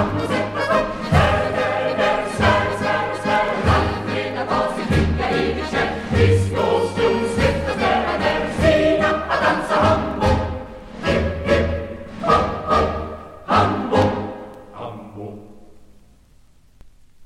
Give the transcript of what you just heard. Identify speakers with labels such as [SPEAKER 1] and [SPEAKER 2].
[SPEAKER 1] Hamburg.